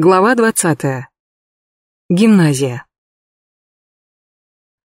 Глава двадцатая. Гимназия.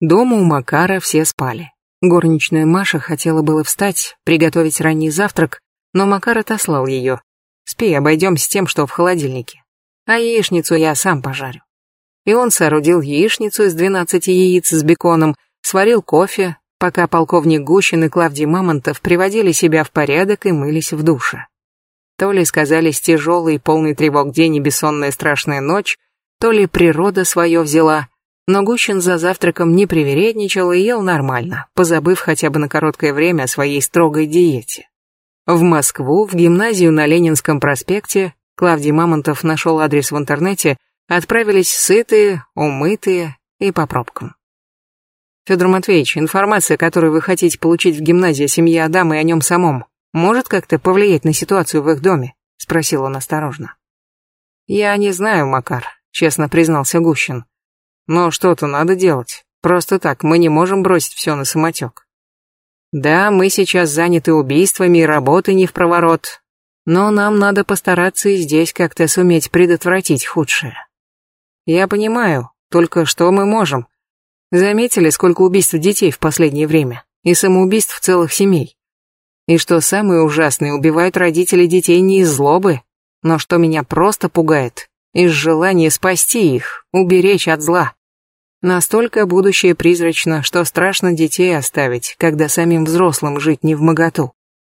Дома у Макара все спали. Горничная Маша хотела было встать, приготовить ранний завтрак, но Макар отослал ее. «Спи, обойдемся тем, что в холодильнике. А яичницу я сам пожарю». И он соорудил яичницу из двенадцати яиц с беконом, сварил кофе, пока полковник Гущин и Клавдий Мамонтов приводили себя в порядок и мылись в душе. То ли сказались тяжелый, полный тревог день и бессонная страшная ночь, то ли природа свое взяла, но Гущин за завтраком не привередничал и ел нормально, позабыв хотя бы на короткое время о своей строгой диете. В Москву, в гимназию на Ленинском проспекте, Клавдий Мамонтов нашел адрес в интернете, отправились сытые, умытые и по пробкам. Федор Матвеевич, информация, которую вы хотите получить в гимназии семьи Адама и о нем самом, может как-то повлиять на ситуацию в их доме?» — спросил он осторожно. «Я не знаю, Макар», — честно признался Гущин. «Но что-то надо делать. Просто так мы не можем бросить все на самотек. Да, мы сейчас заняты убийствами и работой не в проворот, но нам надо постараться и здесь как-то суметь предотвратить худшее. Я понимаю, только что мы можем. Заметили, сколько убийств детей в последнее время и самоубийств целых семей? И что самое ужасное, убивают родители детей не из злобы, но что меня просто пугает, из желания спасти их, уберечь от зла. Настолько будущее призрачно, что страшно детей оставить, когда самим взрослым жить не в моготу.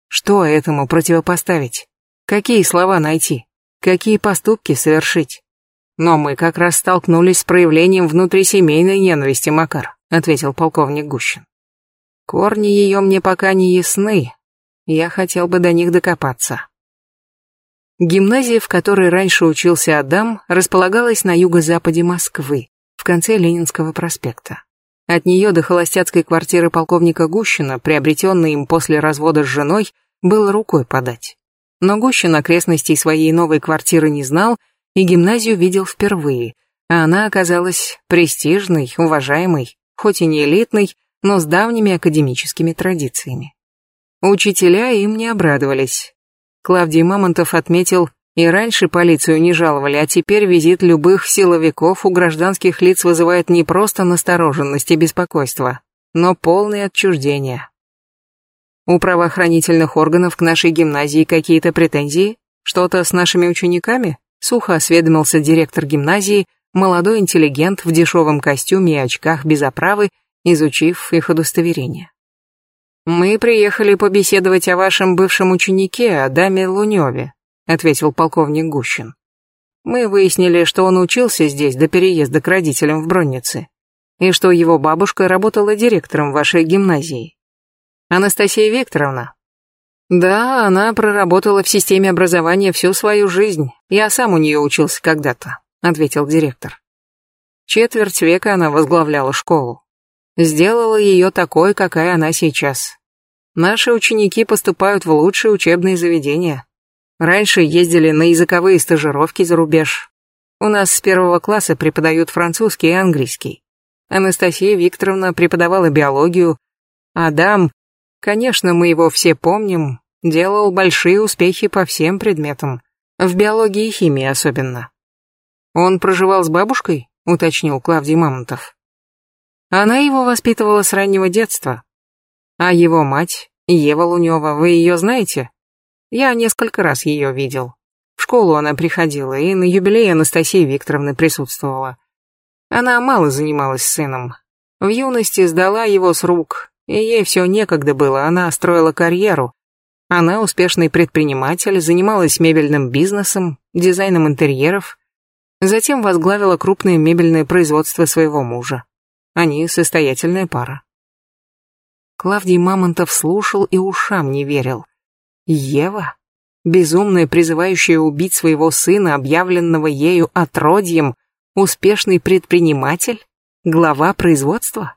Что этому противопоставить? Какие слова найти? Какие поступки совершить? Но мы как раз столкнулись с проявлением внутрисемейной ненависти, Макар, ответил полковник Гущин. Корни ее мне пока не ясны, я хотел бы до них докопаться. Гимназия, в которой раньше учился Адам, располагалась на юго-западе Москвы, в конце Ленинского проспекта. От нее до холостяцкой квартиры полковника Гущина, приобретенной им после развода с женой, было рукой подать. Но Гущин окрестностей своей новой квартиры не знал и гимназию видел впервые, а она оказалась престижной, уважаемой, хоть и не элитной, но с давними академическими традициями. Учителя им не обрадовались. Клавдий Мамонтов отметил, и раньше полицию не жаловали, а теперь визит любых силовиков у гражданских лиц вызывает не просто настороженность и беспокойство, но полное отчуждение. У правоохранительных органов к нашей гимназии какие-то претензии? Что-то с нашими учениками? Сухо осведомился директор гимназии, молодой интеллигент в дешевом костюме и очках без оправы, изучив их удостоверение. «Мы приехали побеседовать о вашем бывшем ученике, Адаме Луневе», ответил полковник Гущин. «Мы выяснили, что он учился здесь до переезда к родителям в Броннице, и что его бабушка работала директором вашей гимназии. Анастасия Викторовна?» «Да, она проработала в системе образования всю свою жизнь. Я сам у нее учился когда-то», — ответил директор. Четверть века она возглавляла школу. Сделала ее такой, какая она сейчас. Наши ученики поступают в лучшие учебные заведения. Раньше ездили на языковые стажировки за рубеж. У нас с первого класса преподают французский и английский. Анастасия Викторовна преподавала биологию. Адам, конечно, мы его все помним, делал большие успехи по всем предметам. В биологии и химии особенно. Он проживал с бабушкой, уточнил Клавдий Мамонтов. Она его воспитывала с раннего детства. А его мать, Ева Лунева, вы ее знаете? Я несколько раз ее видел. В школу она приходила и на юбилей Анастасии Викторовны присутствовала. Она мало занималась сыном. В юности сдала его с рук, и ей все некогда было, она строила карьеру. Она успешный предприниматель, занималась мебельным бизнесом, дизайном интерьеров. Затем возглавила крупное мебельное производство своего мужа. Они состоятельная пара. Клавдий Мамонтов слушал и ушам не верил. Ева? Безумная, призывающая убить своего сына, объявленного ею отродьем, успешный предприниматель? Глава производства?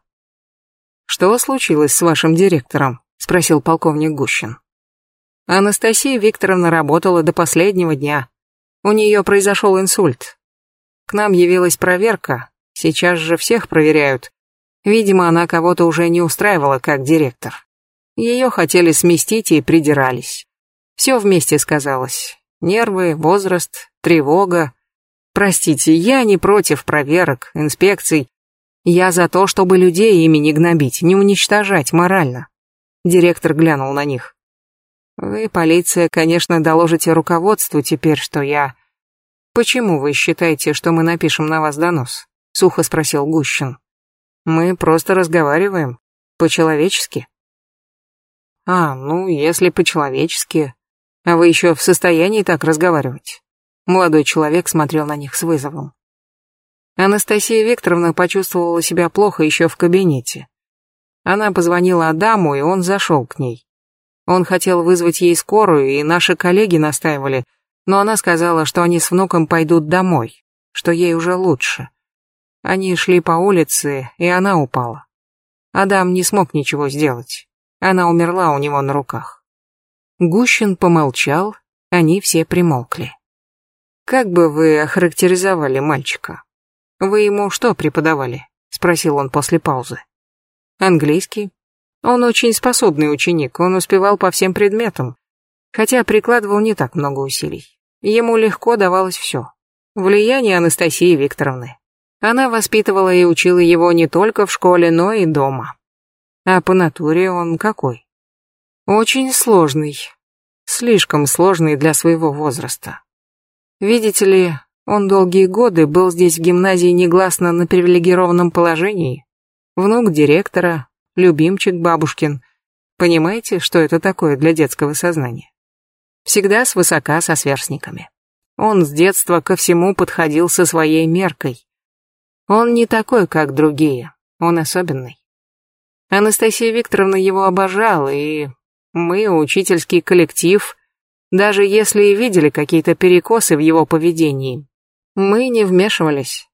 «Что случилось с вашим директором?» — спросил полковник Гущин. Анастасия Викторовна работала до последнего дня. У нее произошел инсульт. К нам явилась проверка, сейчас же всех проверяют, Видимо, она кого-то уже не устраивала как директор. Ее хотели сместить и придирались. Все вместе сказалось. Нервы, возраст, тревога. Простите, я не против проверок, инспекций. Я за то, чтобы людей ими не гнобить, не уничтожать морально. Директор глянул на них. Вы, полиция, конечно, доложите руководству теперь, что я... Почему вы считаете, что мы напишем на вас донос? Сухо спросил Гущин. Мы просто разговариваем. По-человечески. А, ну, если по-человечески. А вы еще в состоянии так разговаривать? Молодой человек смотрел на них с вызовом. Анастасия Викторовна почувствовала себя плохо еще в кабинете. Она позвонила Адаму, и он зашел к ней. Он хотел вызвать ей скорую, и наши коллеги настаивали, но она сказала, что они с внуком пойдут домой, что ей уже лучше. Они шли по улице, и она упала. Адам не смог ничего сделать. Она умерла у него на руках. Гущин помолчал, они все примолкли. «Как бы вы охарактеризовали мальчика? Вы ему что преподавали?» — спросил он после паузы. «Английский. Он очень способный ученик, он успевал по всем предметам, хотя прикладывал не так много усилий. Ему легко давалось все. Влияние Анастасии Викторовны. Она воспитывала и учила его не только в школе, но и дома. А по натуре он какой? Очень сложный. Слишком сложный для своего возраста. Видите ли, он долгие годы был здесь в гимназии негласно на привилегированном положении. Внук директора, любимчик бабушкин. Понимаете, что это такое для детского сознания? Всегда свысока со сверстниками. Он с детства ко всему подходил со своей меркой. Он не такой, как другие, он особенный. Анастасия Викторовна его обожала, и мы, учительский коллектив, даже если и видели какие-то перекосы в его поведении, мы не вмешивались.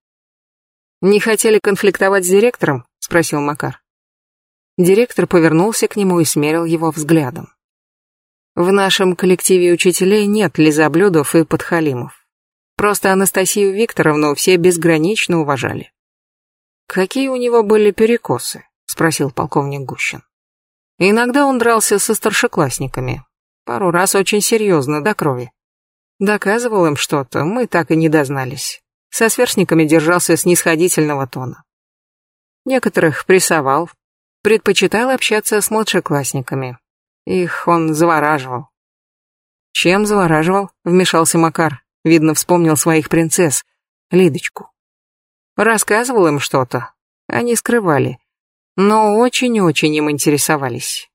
«Не хотели конфликтовать с директором?» — спросил Макар. Директор повернулся к нему и смерил его взглядом. В нашем коллективе учителей нет лизоблюдов и подхалимов. Просто Анастасию Викторовну все безгранично уважали. «Какие у него были перекосы?» — спросил полковник Гущин. Иногда он дрался со старшеклассниками. Пару раз очень серьезно, до крови. Доказывал им что-то, мы так и не дознались. Со сверстниками держался снисходительного тона. Некоторых прессовал, предпочитал общаться с младшеклассниками. Их он завораживал. Чем завораживал? Вмешался Макар. Видно, вспомнил своих принцесс. Лидочку. Рассказывал им что-то. Они скрывали. Но очень-очень им интересовались.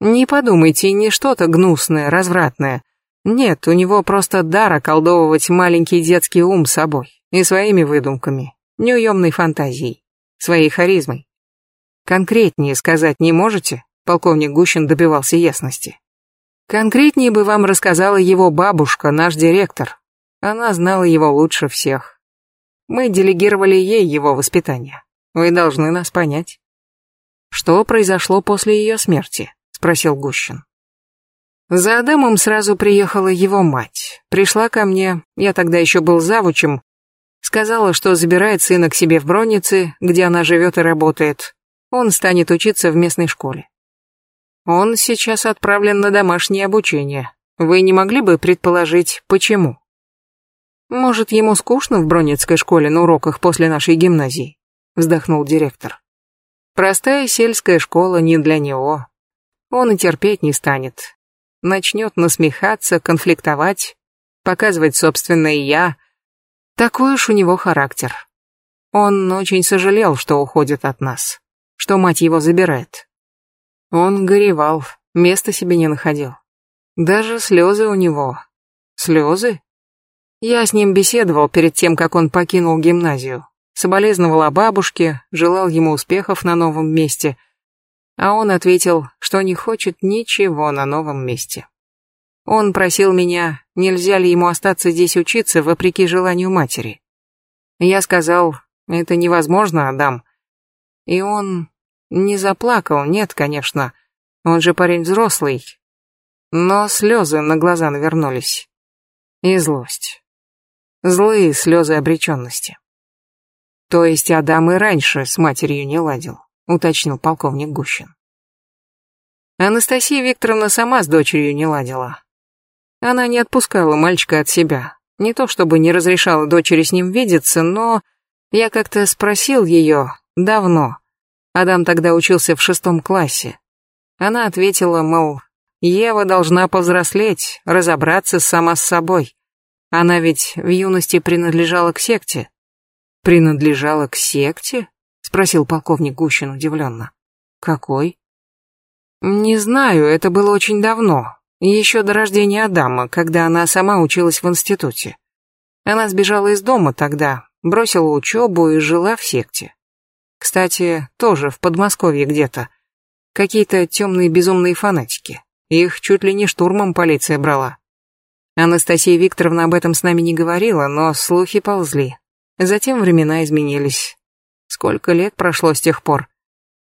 Не подумайте, не что-то гнусное, развратное. Нет, у него просто дар околдовывать маленький детский ум собой и своими выдумками, неуемной фантазией, своей харизмой. Конкретнее сказать не можете? Полковник Гущин добивался ясности. Конкретнее бы вам рассказала его бабушка, наш директор. Она знала его лучше всех. Мы делегировали ей его воспитание. Вы должны нас понять. Что произошло после ее смерти? Спросил Гущин. За Адамом сразу приехала его мать. Пришла ко мне, я тогда еще был завучем, сказала, что забирает сына к себе в Броннице, где она живет и работает. Он станет учиться в местной школе. Он сейчас отправлен на домашнее обучение. Вы не могли бы предположить, почему? Может, ему скучно в Бронницкой школе на уроках после нашей гимназии? Вздохнул директор. Простая сельская школа не для него. Он и терпеть не станет. Начнет насмехаться, конфликтовать, показывать собственное «я». Такой уж у него характер. Он очень сожалел, что уходит от нас, что мать его забирает. Он горевал, места себе не находил. Даже слезы у него. Слезы? Я с ним беседовал перед тем, как он покинул гимназию. Соболезновал о бабушке, желал ему успехов на новом месте. А он ответил, что не хочет ничего на новом месте. Он просил меня, нельзя ли ему остаться здесь учиться, вопреки желанию матери. Я сказал, это невозможно, Адам. И он не заплакал, нет, конечно. Он же парень взрослый. Но слезы на глаза навернулись. И злость. Злые слезы обреченности. То есть Адам и раньше с матерью не ладил, уточнил полковник Гущин. Анастасия Викторовна сама с дочерью не ладила. Она не отпускала мальчика от себя, Не то чтобы не разрешала дочери с ним видеться, но я как-то спросил ее давно. Адам тогда учился в шестом классе. Она ответила, мол, Ева должна повзрослеть, разобраться сама с собой. Она ведь в юности принадлежала к секте. Принадлежала к секте? Спросил полковник Гущин удивленно. Какой? Не знаю, это было очень давно. Еще до рождения Адама, когда она сама училась в институте. Она сбежала из дома тогда, бросила учебу и жила в секте. Кстати, тоже в Подмосковье где-то. Какие-то темные безумные фанатики. Их чуть ли не штурмом полиция брала. Анастасия Викторовна об этом с нами не говорила, но слухи ползли. Затем времена изменились. Сколько лет прошло с тех пор?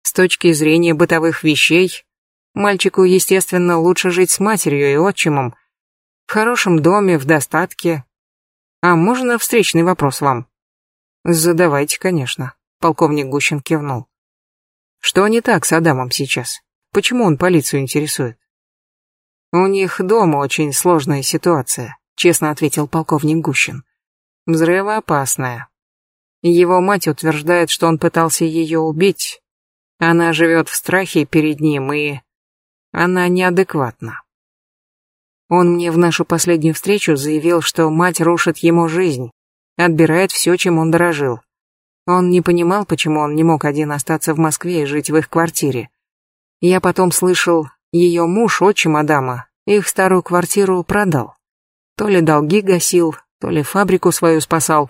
С точки зрения бытовых вещей, мальчику, естественно, лучше жить с матерью и отчимом. В хорошем доме, в достатке. А можно встречный вопрос вам? Задавайте, конечно. Полковник Гущин кивнул. Что не так с Адамом сейчас? Почему он полицию интересует? У них дома очень сложная ситуация, честно ответил полковник Гущин. Взрывоопасная. Его мать утверждает, что он пытался ее убить. Она живет в страхе перед ним, и она неадекватна. Он мне в нашу последнюю встречу заявил, что мать рушит ему жизнь, отбирает все, чем он дорожил. Он не понимал, почему он не мог один остаться в Москве и жить в их квартире. Я потом слышал, ее муж, отчим Адама, их старую квартиру продал. То ли долги гасил, то ли фабрику свою спасал.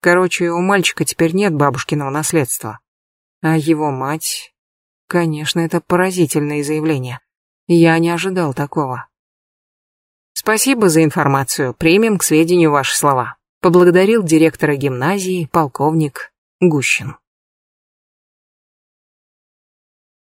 Короче, у мальчика теперь нет бабушкиного наследства. А его мать... Конечно, это поразительное заявление. Я не ожидал такого. Спасибо за информацию, примем к сведению ваши слова поблагодарил директора гимназии полковник Гущин.